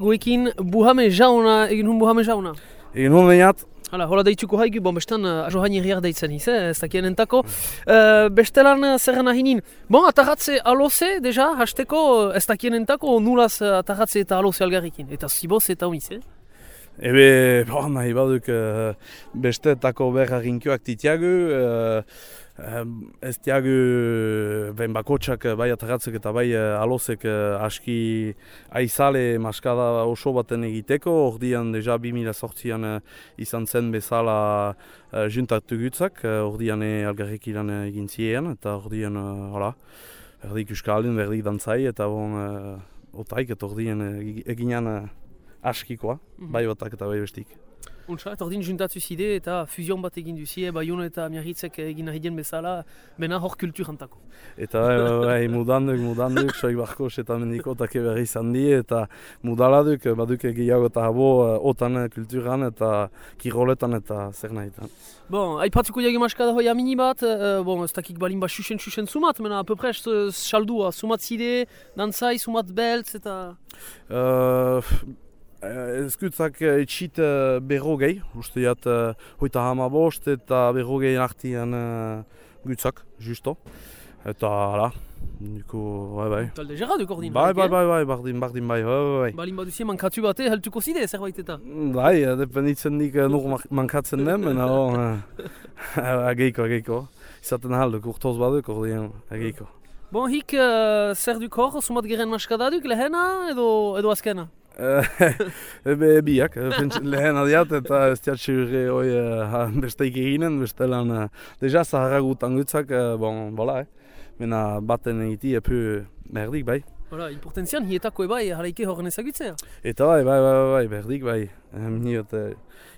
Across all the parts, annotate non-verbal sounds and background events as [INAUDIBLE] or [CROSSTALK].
guekin buhame jauna, egin hun buhame jauna. Egin hon lehiat, Hala, hola deituko haigu, bon, bestan uh, ajo haini herriak deitzen iz, eh, ez dakien entako. Uh, bestelan uh, zerren ahinin. Bon, atarratze aloze, deja, hasteko, ez dakien entako, nulaz uh, atarratze eta aloze algarrikin. Eta ziboz eta omiz, eh? ebe, bo, nahi baduk uh, bestetako berra rinkioak titiagu, uh, ez tiagu ben bakotsak bai atarratzek eta bai uh, alozek aski aizale maskada oso baten egiteko, ordian deja 2008an uh, izan zen bezala uh, juntatu gutzak, ordian algarrik ilan egin ziren, eta ordian, uh, hola, erdik uskaldin, erdik dantzai, eta bon, uh, otaik, eta ordian eginan askikoa, Mhm. bai batak eta bai bestik. Untsa, eta ordin juntatu zide eta fusion bat egin duzie, Bayon eta Miarritzek egin nahi den bezala, bena hor kulturantako. Eta bai, bai, bai, mudanduk, mudanduk, soik [LAUGHS] barko eta mendiko take berri izan di, eta mudaladuk, baduk gehiago eta habo, eh, otan eh, kulturan eta kiroletan eta zer nahi eta. Bon, aipatuko jagi maskada hoia mini bat, uh, bon, ez dakik balin ba xuxen xuxen sumat, mena apopres uh, saldua, sumat zide, dantzai, sumat beltz eta... Uh, Ezkutzak etxit uh, berrogei, uste jat uh, hoita hama bost eta berrogei artian uh, gutzak, justo. Eta, hala, niko, bai, bai. Talde gerra duk ordin. Bai, bai, eh? bai, bai, bardin, bardin, bai, bai, bai, bai. Balin baduzie mankatu bate, heltuko zide zerbait eta. Bai, eh, dependitzen dik nur mankatzen den, baina hor, uh, [LAUGHS] [LAUGHS] ageiko, ageiko. Izaten ahalduk, urtoz baduk, ordean, ageiko. Bon, hik uh, zer duk hor, sumat geren maskada duk, lehena edo, edo azkena? [LAUGHS] Ebe biak, eh, lehen adiat eta ez segure hoi uh, besteik eginen, bestelan deja zaharagutan gutzak, uh, bon, bola, eh. Mena baten egiti epu merdik, bai. Hala, importantzian, hietako ebai, haraike horren ezagutzea. Eta bai, bai, bai, bai, berdik, bai. Niot,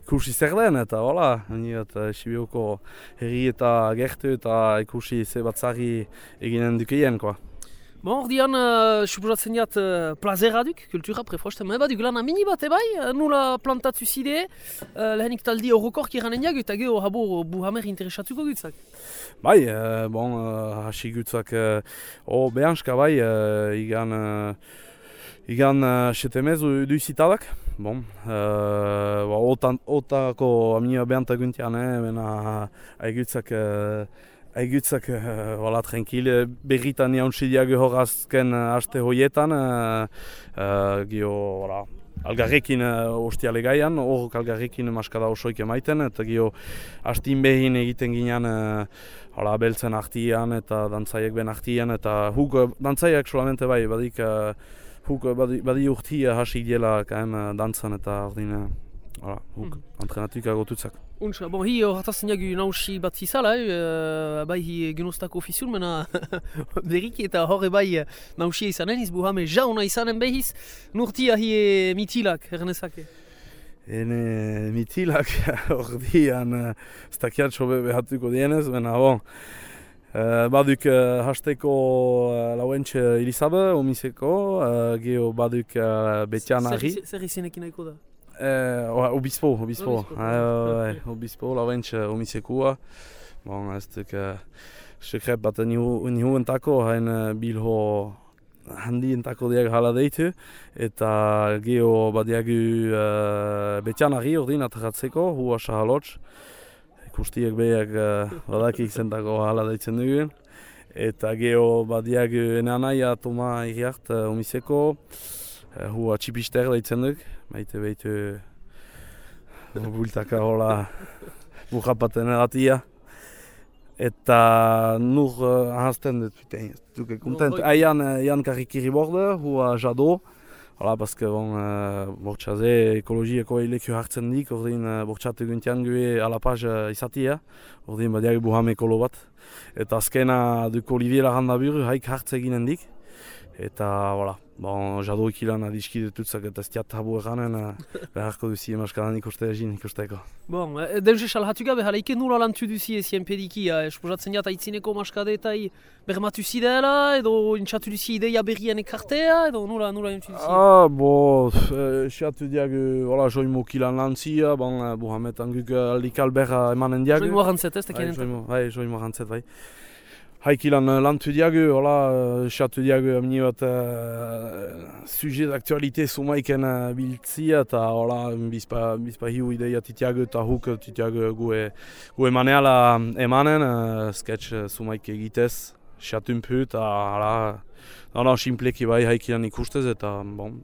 ikusi zer den, eta hola, niot, Sibioko herri eta gertu eta ikusi ze batzari eginen dukeien, koa. Bon, ordian, uh, suposatzen jat uh, plazera duk, kultura prefosten, eba duk lana mini bat ebai, uh, nula plantatu zide, uh, lehenik taldi horrokor kiranen jagu, eta geho habo buhamer interesatuko gutzak. Bai, uh, bon, uh, hasi gutzak, uh, o behanska bai, uh, igan, uh, igan uh, setemez du izitalak. Bon, uh, ba, otan, otako amnia behantaguntian, eh, mena aigutzak, uh, aigutzak, uh, wala, tranquil, berritan jauntzidiak horazken uh, aste hoietan, uh, uh, gio, wala, Algarrekin uh, ostiale gaian, hor algarrekin maskada osoik emaiten, eta gio hastin behin egiten ginen uh, hala beltzen artian eta dantzaiek ben artian, eta huk dantzaiek solamente bai, badik uh, huk badi, badi urtia hasi diela kaem uh, dantzan eta ordin uh, hala, huk mm. entrenatuik agotutzak. Untsa, bon, hi hortatzen jagu nausi bat zizala, eh, bai hi genostako ofizul, mena [LAUGHS] berriki eta horre bai eh, nausia izanen, iz buhame jauna izanen behiz, nurtia hi eh, mitilak, ernezake. Ene mitilak [LAUGHS] ordian uh, ez dakiat sobe behatuko dienez, baina bon. Uh, baduk uh, hasteko uh, lauentxe Elizabe, omiseko, uh, geho baduk uh, Betianari. Zer- Zer izenekin nahiko da? Eh, oa, obispo, obispo. Obispo, ok. bai, obispo, lauentxe omisekua. Bon, ez duk uh, sekret bat nihu, nihu entako, hain uh, bilho handi entako diag hala deitu. Eta geho badiagu uh, Betianari ordin atarratzeko, hua sahalots. Ikustiek behiak uh, badakik zentako hala deitzen dugun. Eta geho badiagu enanaia Toma Iriart uh, omiseko. Hua txipister deitzen duk. Maite behitu [LAUGHS] bultaka hola burrapaten eratia. Eta nur uh, ahazten dut, putain, ez duke kontent. Aian, uh, Jan karikiri borde, hua jado. Hala, paske bon, uh, bortxaze ekologieko eileku hartzen dik, ordin uh, bortxatu guntian gue alapaz uh, izatia. Ordin badiak buhame ekolo bat. Eta azkena duk Olivier Larrandabur haik hartze eginen dik. Eta, voilà, bon, jado ikilan adiskide tutzak eta ez diat tabu eranen, uh, beharko duzi emaskadan ikuste egin ikusteko. Bon, eh, deus salhatu gabe, halaike nula lantu duzi ezien pediki, eh, esposatzen jat aitzineko maskadetai bermatu zidela, edo intxatu duzi ideia berrien ekartea, edo nula, nula intxatu duzi. Ah, bo, xatu diag, voilà, joimo kilan lantzia, bon, uh, buhametan guk uh, aldikal berra emanen diag. Joimo arantzet, ez da Bai, kenen. joimo, bai, joimo gantzet, bai. Haikilan uh, lantu diagu, hola, uh, xatu diagu amni bat uh, sujet d'actualité sumaiken uh, biltzia, eta hola, bizpa, bizpa hiu ideia titiagu eta huk titiagu gue, gue maneala emanen, uh, sketch uh, sumaik egitez, xatun pu, eta hala, no, no, simpleki bai haikilan ikustez, eta bon,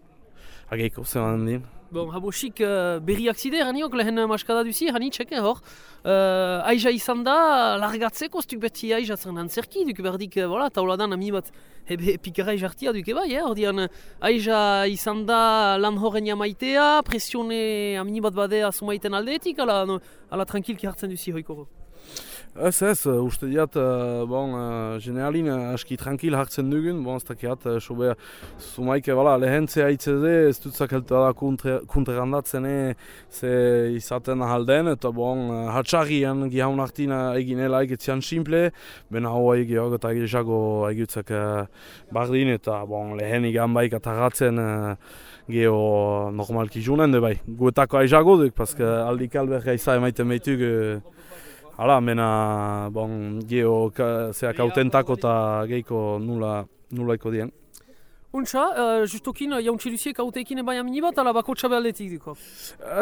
hageiko zeman din. Bon, habo xik uh, berriak zide, raniok lehen maskada duzi, hani txeke hor. Uh, aiza izan da, largatzeko, stuk beti aiza zer nantzerki, duk berdik, voilà, tauladan ami bat hebe pikara jartia duke bai, eh? Ordian, aiza izan da lan horren jamaitea, presione amini bat badea sumaiten aldeetik, ala, no, ala tranquilki hartzen duzi hoiko. Ez ez, uh, uste diat, uh, bon, uh, generalin aski tranquil hartzen dugun, bon, ez dakiat, sobe, sumaike, bala, lehentzea itzede, ez dutzak helta da kunterrandatzen, e, ze izaten ahalden, eta bon, hatxarrian gihaun hartina eginela egetzian simple, bena hoa egiago eta egizago egiutzak uh, bardin, eta bon, lehen igan baik atarratzen, geho normalki junen, de bai, guetako aizago duk, paske aldik alberga izan emaiten behitug, uh, Hala, mena, bon, geho, zeak autentako eta gehiko nula, nulaiko dien. Untxa, uh, justokin, jauntxe duziek autekin bai amini bat, ala bako txabe aldetik duko?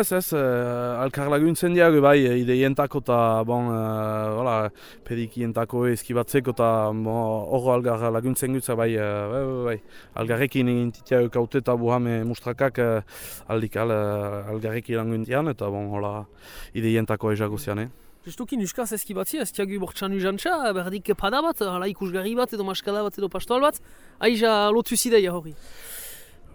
Ez, ez, uh, alkar laguntzen diago bai, ideientako eta, bon, uh, hola, pedikientako eskibatzeko eta, horro algar laguntzen gutza bai, uh, bai, bai, bai, algarrekin egin titiago kaute eta buhame mustrakak uh, aldik al, uh, algarrekin laguntian eta, bon, hola, ideientako ezago zian, eh? Justuki nuskaz ezki batzi, ez tiagu bortxan ujantxa, berdik pada bat, hala ikusgarri bat edo maskada bat edo pastoal bat, aiza lotu zideia hori.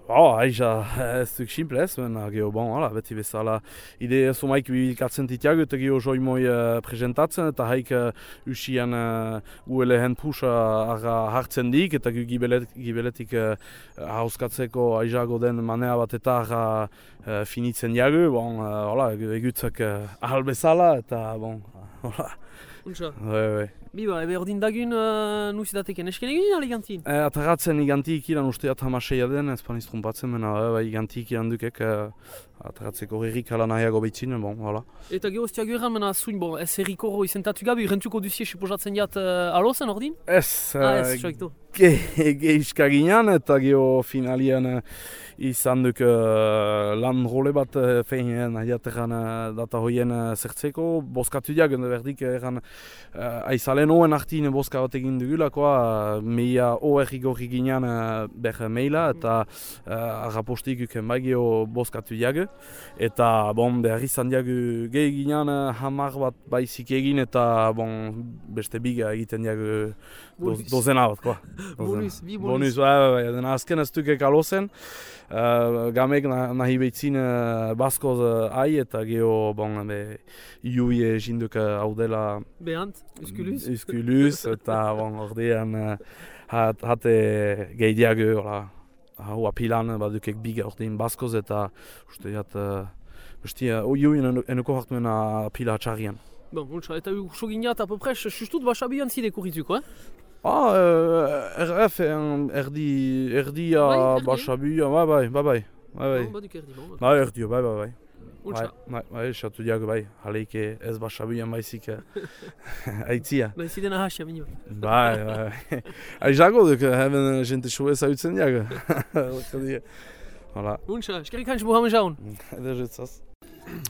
Oh, aiza, ez duk simple ez, baina geho bon, hala, beti bezala ide sumaik bibilkatzen titiago eta geho joi moi uh, presentatzen eta haik uh, usian uh, uele hen pusa arra hartzen dik eta gu gibelet, gibeletik uh, hauskatzeko aizago den manea bat eta arra uh, finitzen diago, bon, uh, hala, egutzak uh, ahal bezala eta bon, [LAUGHS] hala. Untsa. Bai, bai. Biba, ebe ordin dagun uh, nuzi dateken esken egin ali gantin? E, ataratzen iganti ikilan uste atamaseia den, ez paniz trompatzen, mena e, bai, iganti ikilan dukek e, ataratzeko herrik ala nahiago behitzin, bon, hola. Eta gero ztiago erran mena zuin, bon, ez herriko hori zentatu gabi, rentuko duzie suposatzen jat uh, alozen ordin? Ez, ah, ez, uh, ge, ge iskaginan eta gero finalian izan duk uh, lan role bat uh, feinen nahiateran uh, data hoien uh, zertzeko, boskatu diagen berdik erran uh, aizalen oen artine boska bat egin dugulakoa, uh, meia oer igorri ginean uh, ber maila eta uh, arrapostik uken bai geho boskatu diage. Eta bon, behar izan diagu gehi ginean uh, hamar bat baizik egin eta bon, beste biga egiten diagu dozena bat, koa. Bonus, bi bonus. Bonus, bai, bai, azken ez dukek alozen. Uh, gamek nahi behitzin uh, baskoz uh, ai eta geho, bon, be, iui jinduk uh, hau dela... Behant, uskuluz. Uskuluz, eta, bon, ordean, uh, hat, hate gehi diago, hola, hau apilan, badukek biga ordean baskoz eta, uste, hat, uh, besti, uh, iui enuko hartuen apila txarrian. Bon, eta urso gineat, apopres, sustut basabian zide kurrituko, eh? Ah, uh, RF erdi, erdia Bai, erdi. basabuia, bai, bai, bai, bai, bai, bai. Badik erdi, bon. Bai, erdio, bai, bai, bai. Bai, Untsa, bai, bai, esatu diago, bai, jaleike ez basabuia maizik eh, aitzia. nahi ziden ahasia minima. Bai, bai, bai. Aizago duk, hemen jente xue zautzen diago. Hala, Untsa, eskerrik hans buhamen jaun. edo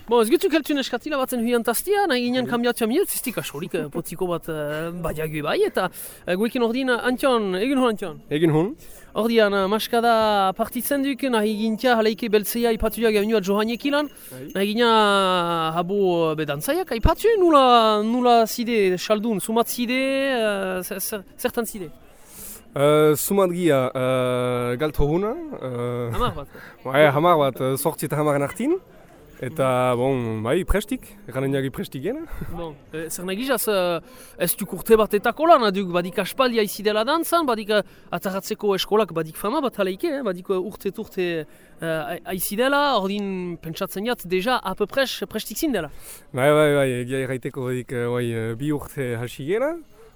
Bon, ez gitu keltun eskatila batzen huian tastia, nahi ginen kambiatzea mil, ziztik asorik eh, potziko bat uh, badiagu bai, eta uh, guekin ordin uh, Antion, egin hon Antion. Egin hon? Ordian, uh, maskada partitzen duk, nahi gintia haleike beltzea ipatuak gabinua Johanek ilan, nahi gina habo uh, bedantzaiak, aipatu nula, nula zide, saldun, sumat zide, uh, zer- zer- zertan zide? Uh, Sumat gia uh, galt hona. Uh, Hamar bat. [LAUGHS] bai, hamar bat, sortzi eta hamaren artin. Eta, bon, bai, prestik. Eranen jagi prestik gena. Bon, eh, zer nahi gizaz, uh, ez duk urte bat etako lan, aduk badik aspaldia izidela dantzan, badik uh, ataratzeko eskolak badik fama bat haleike, eh, badik uh, urte urte uh, aizidela, ordin pentsatzen jat, deja a peu pres, prestik zindela. Bai, bai, bai, egia erraiteko dik, uh, bai, bi urte hasi gena.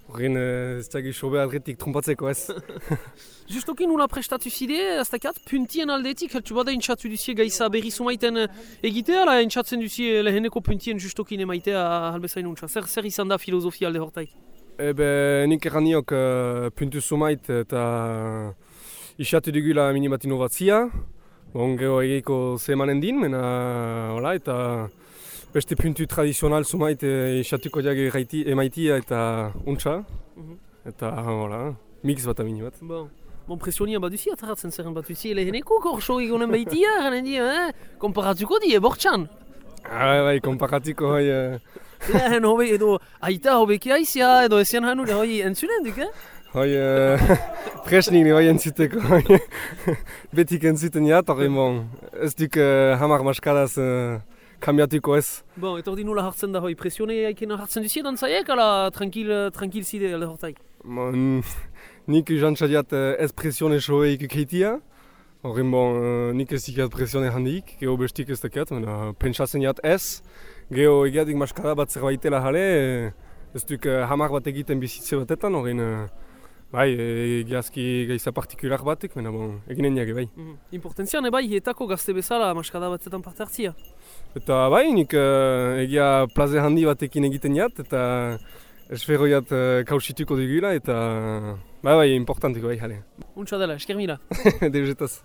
Horren, uh, ez dagi sobe adretik trompatzeko ez. [LAUGHS] Justoki nula prestatu zide, ez dakat, puntien aldetik, heltu bada intxatu duzie gaiza berri sumaiten uh, egitea, la intxatzen duzie leheneko puntien justokin emaitea halbezain untsa. Zer, zer izan da filosofia alde hortaik? Ebe, nik erran niok uh, puntu sumait eta isatu dugula minimat inovatzia. Bon, geho egeiko zemanen din, mena, hola, eta beste puntu tradizional sumait e, isatuko diag eraiti, emaitia eta untsa. Mhm. Eta, hola, mix bat amini bat. Bon. Bon, presionia bat duzi ataratzen zerren bat duzi leheneko korso egonen baitia, garen [LAUGHS] di, eh? Komparatuko di, bortxan. Ah, bai, bai, uh, Lehen hobe edo aita hobeki aizia edo ezian hanu da hoi entzunen duk, eh? bai, [LAUGHS] uh, presnik ni bai entzuteko, bai. [LAUGHS] Betik entzuten jat, hori bon, ez duk uh, hamar maskadaz uh, kambiatuko ez. Bon, eta hori nola hartzen da hoi presione aikena hartzen duzi edan zaiek, ala tranquil, tranquil zide alde hortaik. Bon, [LAUGHS] nik jantzadiat uh, ez presione soe ikukeitia. Horren bon, uh, nik ez dikat presione handik, geho bestik ez dakat, mena pentsatzen jat ez. Geho egiatik maskada bat zerbaitela jale, eh, ez duk hamar bat egiten bizitze batetan, horren uh, bai, egiazki gaiza partikular batek, mena bon, eginen jage bai. Mm -hmm. Importantzian, e bai, hietako gazte bezala maskada batzetan parte hartzia. Eta bai, nik uh, egia plaze handi batekin egiten jat, eta esfero jat uh, kausituko digula, eta bai, bai, importantiko bai, jale. Untsa dela, esker mila. [LAUGHS] Deuzetaz.